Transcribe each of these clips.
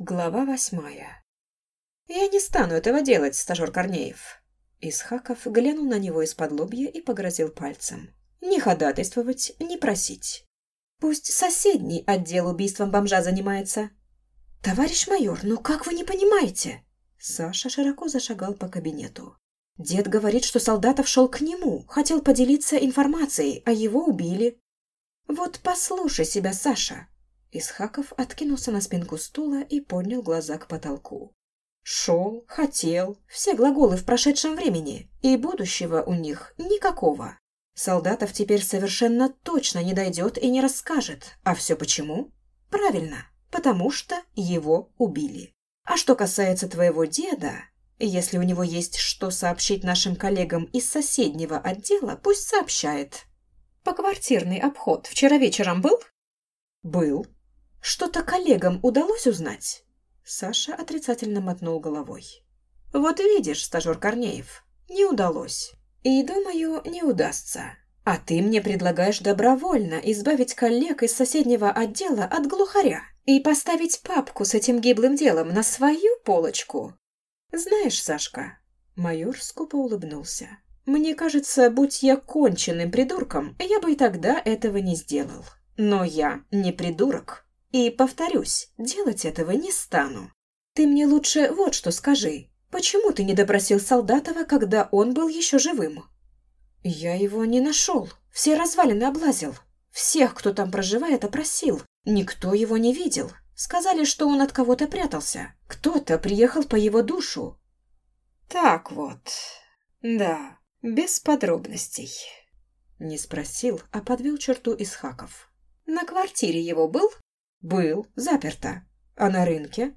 Глава восьмая. «Я не стану этого делать, стажер Корнеев». Исхаков глянул на него из-под лобья и погрозил пальцем. «Не ходатайствовать, не просить. Пусть соседний отдел убийством бомжа занимается». «Товарищ майор, ну как вы не понимаете?» Саша широко зашагал по кабинету. Дед говорит, что Солдатов шел к нему, хотел поделиться информацией, а его убили. «Вот послушай себя, Саша, Исхаков откинулся на спинку стула и поднял глаза к потолку. Шел, хотел, все глаголы в прошедшем времени, и будущего у них никакого. Солдатов теперь совершенно точно не дойдет и не расскажет. А все почему? Правильно, потому что его убили. А что касается твоего деда, если у него есть что сообщить нашим коллегам из соседнего отдела, пусть сообщает. Поквартирный обход вчера вечером был? Был, что-то коллегам удалось узнать?» Саша отрицательно мотнул головой. «Вот видишь, стажер Корнеев, не удалось. И, думаю, не удастся. А ты мне предлагаешь добровольно избавить коллег из соседнего отдела от глухаря и поставить папку с этим гиблым делом на свою полочку. Знаешь, Сашка...» Майор скупо улыбнулся. «Мне кажется, будь я конченным придурком, я бы и тогда этого не сделал. Но я не придурок. И, повторюсь, делать этого не стану. Ты мне лучше вот что скажи. Почему ты не допросил Солдатова, когда он был еще живым? Я его не нашел. Все развалины облазил. Всех, кто там проживает, опросил. Никто его не видел. Сказали, что он от кого-то прятался. Кто-то приехал по его душу. Так вот. Да, без подробностей. Не спросил, а подвел черту из хаков. На квартире его был? «Был, заперто. А на рынке?»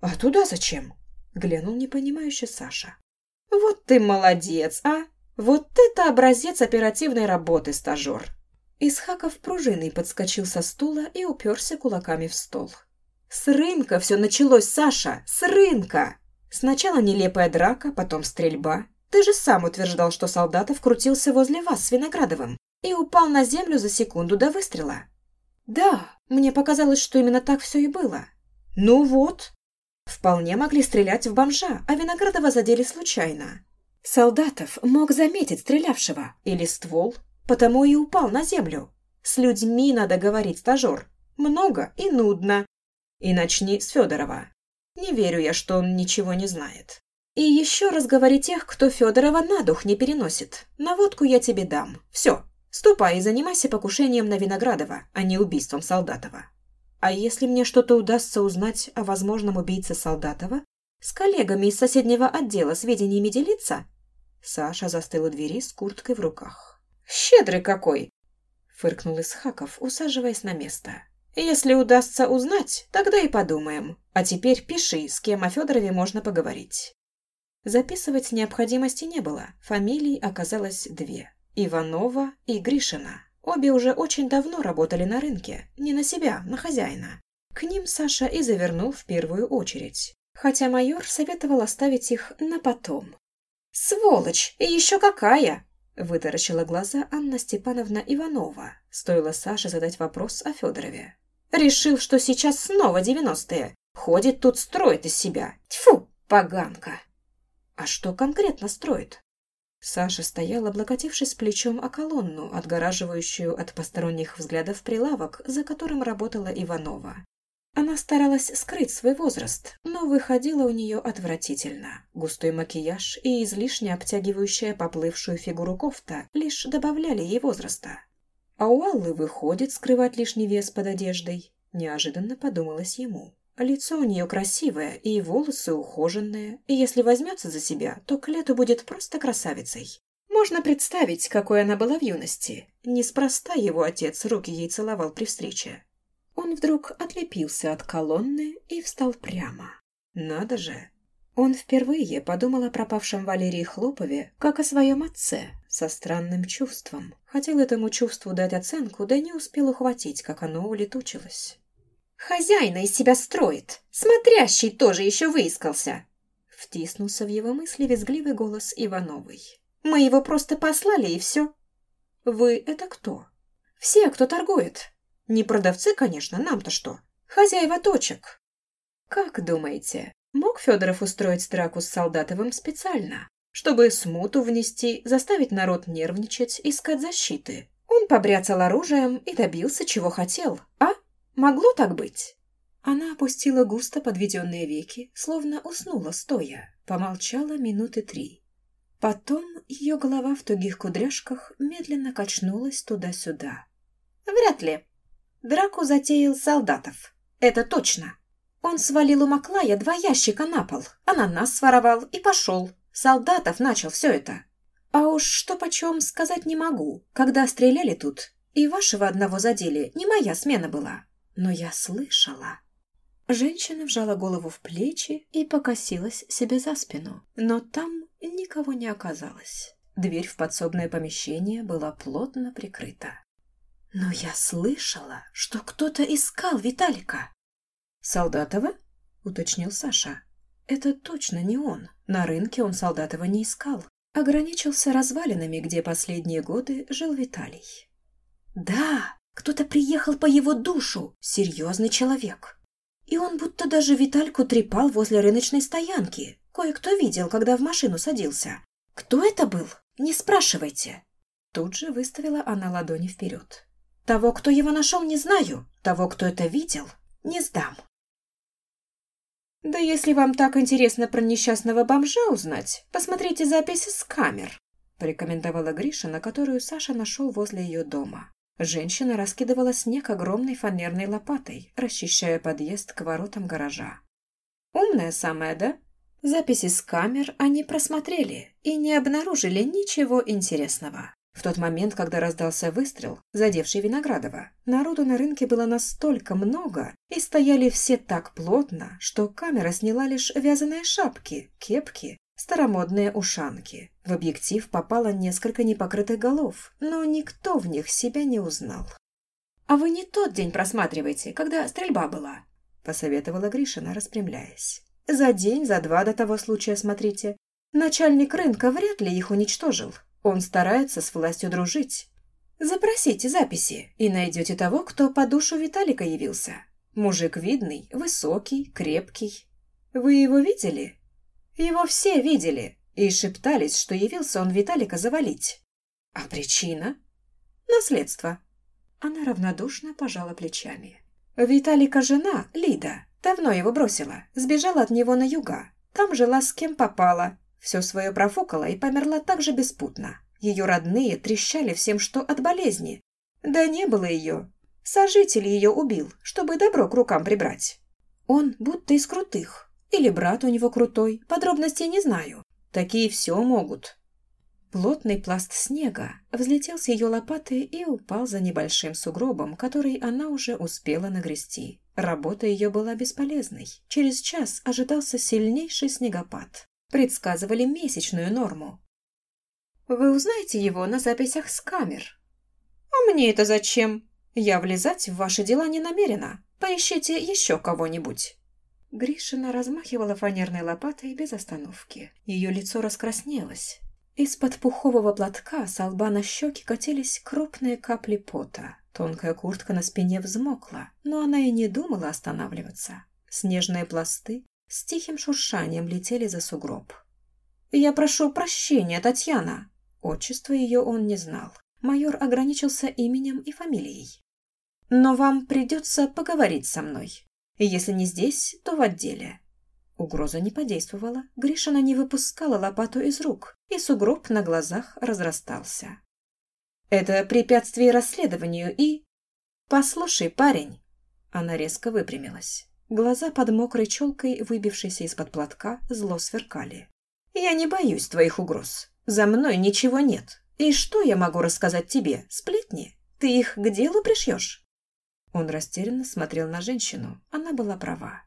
«А туда зачем?» — глянул непонимающе Саша. «Вот ты молодец, а! Вот это образец оперативной работы, стажер!» Исхаков пружиной подскочил со стула и уперся кулаками в стол. «С рынка все началось, Саша! С рынка! Сначала нелепая драка, потом стрельба. Ты же сам утверждал, что Солдатов крутился возле вас с Виноградовым и упал на землю за секунду до выстрела. Да, мне показалось, что именно так все и было. Ну вот. Вполне могли стрелять в бомжа, а Виноградова задели случайно. Солдатов мог заметить стрелявшего или ствол, потому и упал на землю. С людьми надо говорить, стажер. Много и нудно. И начни с Федорова. Не верю я, что он ничего не знает. И еще раз говори тех, кто Федорова на дух не переносит. Наводку я тебе дам. Все, Ступай и занимайся покушением на Виноградова, а не убийством Солдатова. А если мне что-то удастся узнать о возможном убийце Солдатова, с коллегами из соседнего отдела сведениями делиться?» Саша застыл у двери с курткой в руках. «Щедрый какой!» — фыркнул Исхаков, усаживаясь на место. «Если удастся узнать, тогда и подумаем. А теперь пиши, с кем о Федорове можно поговорить». Записывать необходимости не было, фамилий оказалось две. Иванова и Гришина. Обе уже очень давно работали на рынке, не на себя, на хозяина. К ним Саша и завернул в первую очередь, хотя майор советовал оставить их на потом. «Сволочь! И еще какая!» – вытаращила глаза Анна Степановна Иванова. Стоило Саше задать вопрос о Федорове. «Решил, что сейчас снова девяностые. Ходит тут, строит из себя. Тьфу, поганка!» «А что конкретно строит?» Саша стоял, облокотившись плечом о колонну, отгораживающую от посторонних взглядов прилавок, за которым работала Иванова. Она старалась скрыть свой возраст, но выходило у нее отвратительно. Густой макияж и излишне обтягивающая поплывшую фигуру кофта лишь добавляли ей возраста. А у Аллы выходит скрывать лишний вес под одеждой. Неожиданно подумалось ему. Лицо у нее красивое, и волосы ухоженные, и если возьмется за себя, то к лету будет просто красавицей. Можно представить, какой она была в юности. Неспроста его отец руки ей целовал при встрече. Он вдруг отлепился от колонны и встал прямо. Надо же! Он впервые подумал о пропавшем Валерии Хлопове, как о своем отце, со странным чувством. Хотел этому чувству дать оценку, да не успел ухватить, как оно улетучилось. Хозяина из себя строит. Смотрящий тоже еще выискался. Втиснулся в его мысли визгливый голос Ивановой. Мы его просто послали, и все. Вы это кто? Все, кто торгует. Не продавцы, конечно, нам-то что. Хозяева точек. Как думаете, мог Федоров устроить драку с Солдатовым специально, чтобы смуту внести, заставить народ нервничать, искать защиты? Он побряцал оружием и добился, чего хотел. А? Могло так быть? Она опустила густо подведенные веки, словно уснула стоя, помолчала минуты три. Потом ее голова в тугих кудряшках медленно качнулась туда-сюда. Вряд ли. Драку затеял солдатов. Это точно. Он свалил у Маклая два ящика на пол, ананас своровал и пошел. Солдатов начал все это. А уж что почем сказать не могу. Когда стреляли тут, и вашего одного задели, не моя смена была. Но я слышала. Женщина вжала голову в плечи и покосилась себе за спину. Но там никого не оказалось. Дверь в подсобное помещение была плотно прикрыта. Но я слышала, что кто-то искал Виталика. «Солдатова?» — уточнил Саша. «Это точно не он. На рынке он Солдатова не искал. Ограничился развалинами, где последние годы жил Виталий». «Да, кто-то приехал по его душу. Серьезный человек. И он будто даже Витальку трепал возле рыночной стоянки. Кое-кто видел, когда в машину садился. Кто это был? Не спрашивайте». Тут же выставила она ладони вперед. Того, кто его нашел, не знаю. Того, кто это видел, не сдам. Да если вам так интересно про несчастного бомжа узнать, посмотрите записи с камер, порекомендовала Гриша, на которую Саша нашел возле ее дома. Женщина раскидывала снег огромной фанерной лопатой, расчищая подъезд к воротам гаража. Умная самая, да? Записи с камер они просмотрели и не обнаружили ничего интересного. В тот момент, когда раздался выстрел, задевший Виноградова, народу на рынке было настолько много, и стояли все так плотно, что камера сняла лишь вязаные шапки, кепки, старомодные ушанки. В объектив попало несколько непокрытых голов, но никто в них себя не узнал. «А вы не тот день просматривайте, когда стрельба была», – посоветовала Гришина, распрямляясь. «За день, за два до того случая смотрите. Начальник рынка вряд ли их уничтожил, он старается с властью дружить. Запросите записи и найдете того, кто по душу Виталика явился. Мужик видный, высокий, крепкий. Вы его видели? Его все видели и шептались, что явился он Виталика завалить. А причина? Наследство. Она равнодушно пожала плечами. Виталика жена, Лида, давно его бросила, сбежала от него на юга. Там жила с кем попала, все свое профукала и померла так же беспутно. Ее родные трещали всем, что от болезни. Да не было ее. Сожитель ее убил, чтобы добро к рукам прибрать. Он будто из крутых. Или брат у него крутой, подробностей не знаю. Такие все могут. Плотный пласт снега взлетел с ее лопаты и упал за небольшим сугробом, который она уже успела нагрести. Работа ее была бесполезной. Через час ожидался сильнейший снегопад предсказывали месячную норму. Вы узнаете его на записях с камер. А мне это зачем? Я влезать в ваши дела не намерена. Поищите еще кого-нибудь. Гришина размахивала фанерной лопатой без остановки. Ее лицо раскраснелось. Из-под пухового платка с лба на щеки катились крупные капли пота. Тонкая куртка на спине взмокла, но она и не думала останавливаться. Снежные пласты с тихим шуршанием летели за сугроб. «Я прошу прощения, Татьяна!» Отчество ее он не знал. Майор ограничился именем и фамилией. «Но вам придется поговорить со мной. Если не здесь, то в отделе». Угроза не подействовала. Гришина не выпускала лопату из рук, и сугроб на глазах разрастался. «Это препятствие расследованию и...» «Послушай, парень!» Она резко выпрямилась. Глаза под мокрой челкой, выбившейся из-под платка, зло сверкали. «Я не боюсь твоих угроз. За мной ничего нет. И что я могу рассказать тебе? Сплетни? Ты их к делу пришьешь?» Он растерянно смотрел на женщину. Она была права.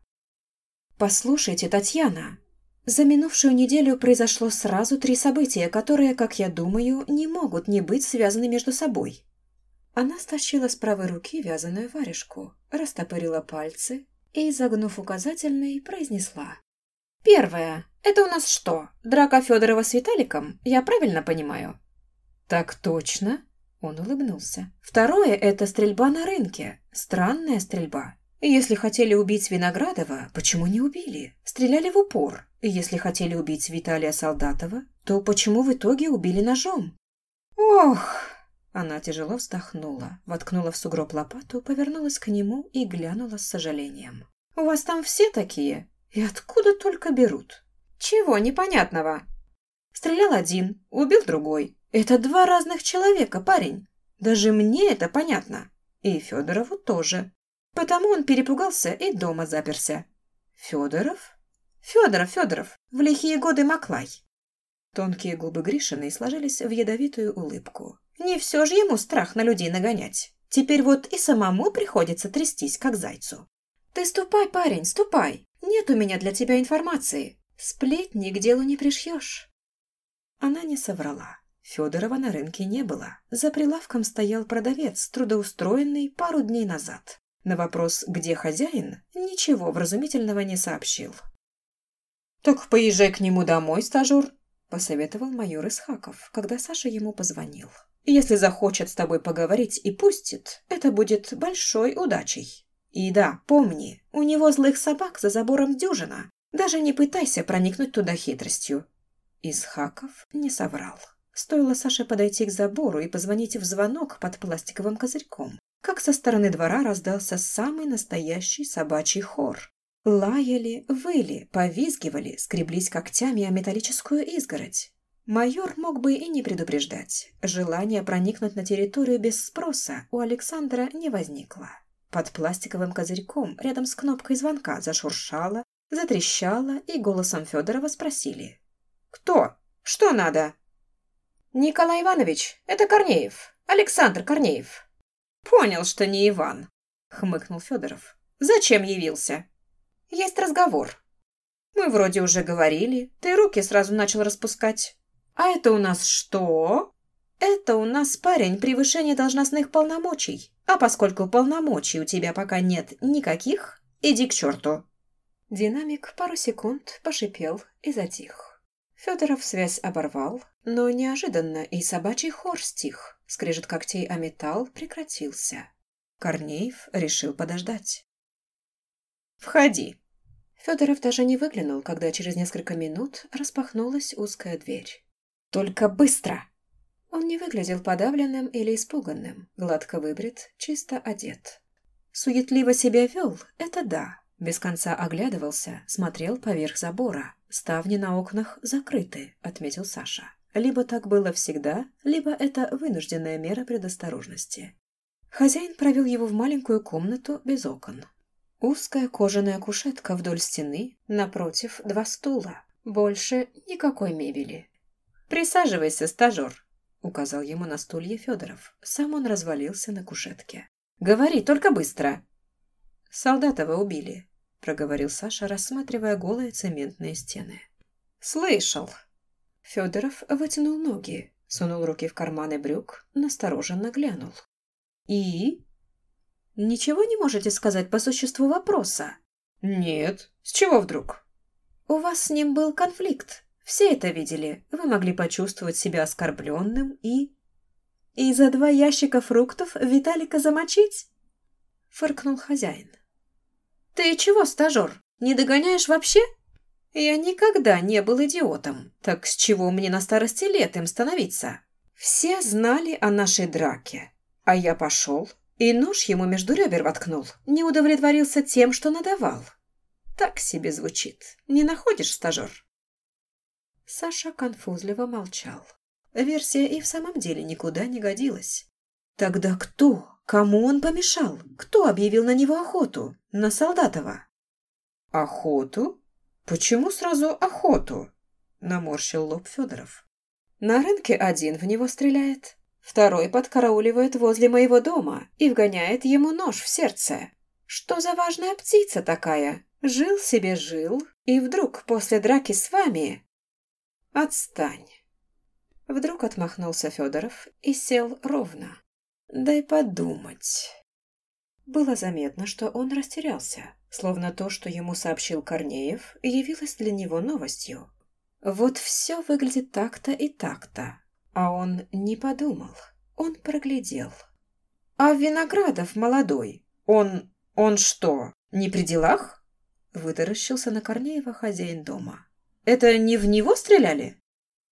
«Послушайте, Татьяна, за минувшую неделю произошло сразу три события, которые, как я думаю, не могут не быть связаны между собой». Она стащила с правой руки вязаную варежку, растопырила пальцы, и, загнув указательный, произнесла. «Первое. Это у нас что, драка Федорова с Виталиком? Я правильно понимаю?» «Так точно», — он улыбнулся. «Второе — это стрельба на рынке. Странная стрельба. Если хотели убить Виноградова, почему не убили? Стреляли в упор. Если хотели убить Виталия Солдатова, то почему в итоге убили ножом? Ох! Она тяжело вздохнула, воткнула в сугроб лопату, повернулась к нему и глянула с сожалением. «У вас там все такие? И откуда только берут? Чего непонятного?» Стрелял один, убил другой. Это два разных человека, парень. Даже мне это понятно. И Федорову тоже. Потому он перепугался и дома заперся. Федоров? Федоров, Федоров, в лихие годы Маклай. Тонкие губы Гришиной сложились в ядовитую улыбку. Не все же ему страх на людей нагонять. Теперь вот и самому приходится трястись, как зайцу. Ты ступай, парень, ступай. Нет у меня для тебя информации. Сплетни к делу не пришьешь. Она не соврала. Федорова на рынке не было. За прилавком стоял продавец, трудоустроенный пару дней назад. На вопрос «Где хозяин?» ничего вразумительного не сообщил. «Так поезжай к нему домой, стажер», – посоветовал майор Исхаков, когда Саша ему позвонил. «Если захочет с тобой поговорить и пустит, это будет большой удачей. И да, помни, у него злых собак за забором дюжина. Даже не пытайся проникнуть туда хитростью». Исхаков не соврал. Стоило Саше подойти к забору и позвонить в звонок под пластиковым козырьком как со стороны двора раздался самый настоящий собачий хор. Лаяли, выли, повизгивали, скреблись когтями о металлическую изгородь. Майор мог бы и не предупреждать. Желание проникнуть на территорию без спроса у Александра не возникло. Под пластиковым козырьком рядом с кнопкой звонка зашуршало, затрещало и голосом Федорова спросили. «Кто? Что надо?» «Николай Иванович, это Корнеев. Александр Корнеев». «Понял, что не Иван», — хмыкнул Федоров. «Зачем явился?» «Есть разговор». «Мы вроде уже говорили. Ты руки сразу начал распускать». «А это у нас что?» «Это у нас, парень, превышение должностных полномочий. А поскольку полномочий у тебя пока нет никаких, иди к черту». Динамик пару секунд пошипел и затих. Федоров связь оборвал, но неожиданно и собачий хор стих. Скрежет когтей о металл прекратился. Корнеев решил подождать. «Входи!» Федоров даже не выглянул, когда через несколько минут распахнулась узкая дверь. «Только быстро!» Он не выглядел подавленным или испуганным, гладко выбрит, чисто одет. Суетливо себя вел, это да. Без конца оглядывался, смотрел поверх забора. Ставни на окнах закрыты, отметил Саша. Либо так было всегда, либо это вынужденная мера предосторожности. Хозяин провел его в маленькую комнату без окон. Узкая кожаная кушетка вдоль стены, напротив два стула. Больше никакой мебели. «Присаживайся, стажер», — указал ему на стулья Федоров. Сам он развалился на кушетке. «Говори, только быстро!» «Солдатова убили», — проговорил Саша, рассматривая голые цементные стены. «Слышал», Федоров вытянул ноги, сунул руки в карманы брюк, настороженно глянул. «И?» «Ничего не можете сказать по существу вопроса?» «Нет. С чего вдруг?» «У вас с ним был конфликт. Все это видели. Вы могли почувствовать себя оскорбленным и...» «И за два ящика фруктов Виталика замочить?» Фыркнул хозяин. «Ты чего, стажер, не догоняешь вообще?» Я никогда не был идиотом, так с чего мне на старости лет им становиться? Все знали о нашей драке, а я пошел и нож ему между ребер воткнул, не удовлетворился тем, что надавал. Так себе звучит. Не находишь, стажер? Саша конфузливо молчал. Версия и в самом деле никуда не годилась. Тогда кто? Кому он помешал? Кто объявил на него охоту? На Солдатова? Охоту? «Почему сразу охоту?» – наморщил лоб Федоров. «На рынке один в него стреляет, второй подкарауливает возле моего дома и вгоняет ему нож в сердце. Что за важная птица такая? Жил себе жил, и вдруг после драки с вами...» «Отстань!» Вдруг отмахнулся Федоров и сел ровно. «Дай подумать». Было заметно, что он растерялся, словно то, что ему сообщил Корнеев, явилось для него новостью. Вот все выглядит так-то и так-то, а он не подумал, он проглядел. А Виноградов молодой, он «Он что, не при делах?» Вытаращился на Корнеева хозяин дома. «Это не в него стреляли?»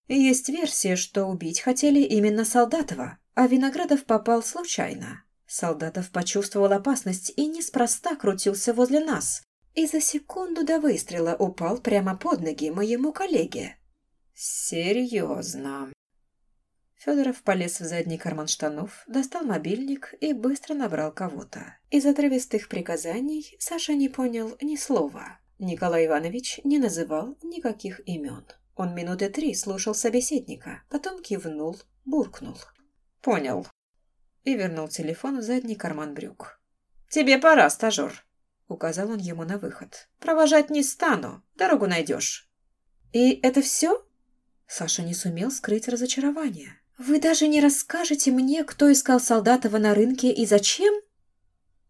Есть версия, что убить хотели именно Солдатова, а Виноградов попал случайно. Солдатов почувствовал опасность и неспроста крутился возле нас. И за секунду до выстрела упал прямо под ноги моему коллеге. «Серьезно?» Федоров полез в задний карман штанов, достал мобильник и быстро набрал кого-то. Из отрывистых приказаний Саша не понял ни слова. Николай Иванович не называл никаких имен. Он минуты три слушал собеседника, потом кивнул, буркнул. «Понял». И вернул телефон в задний карман брюк. «Тебе пора, стажер», — указал он ему на выход. «Провожать не стану, дорогу найдешь». «И это все?» Саша не сумел скрыть разочарование. «Вы даже не расскажете мне, кто искал Солдатова на рынке и зачем?»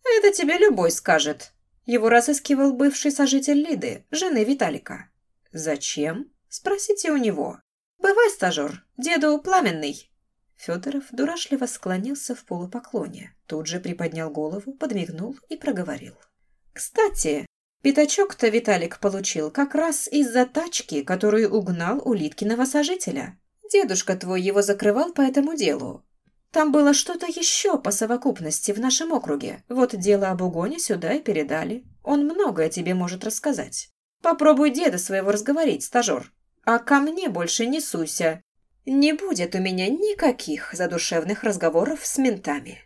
«Это тебе любой скажет. Его разыскивал бывший сожитель Лиды, жены Виталика». «Зачем?» «Спросите у него. Бывай, стажер, деду пламенный». Федоров дурашливо склонился в полупоклоне, тут же приподнял голову, подмигнул и проговорил. «Кстати, пятачок-то Виталик получил как раз из-за тачки, которую угнал у Литкиного сожителя. Дедушка твой его закрывал по этому делу. Там было что-то еще по совокупности в нашем округе. Вот дело об угоне сюда и передали. Он многое тебе может рассказать. Попробуй деда своего разговорить, стажер. А ко мне больше не суйся. Не будет у меня никаких задушевных разговоров с ментами.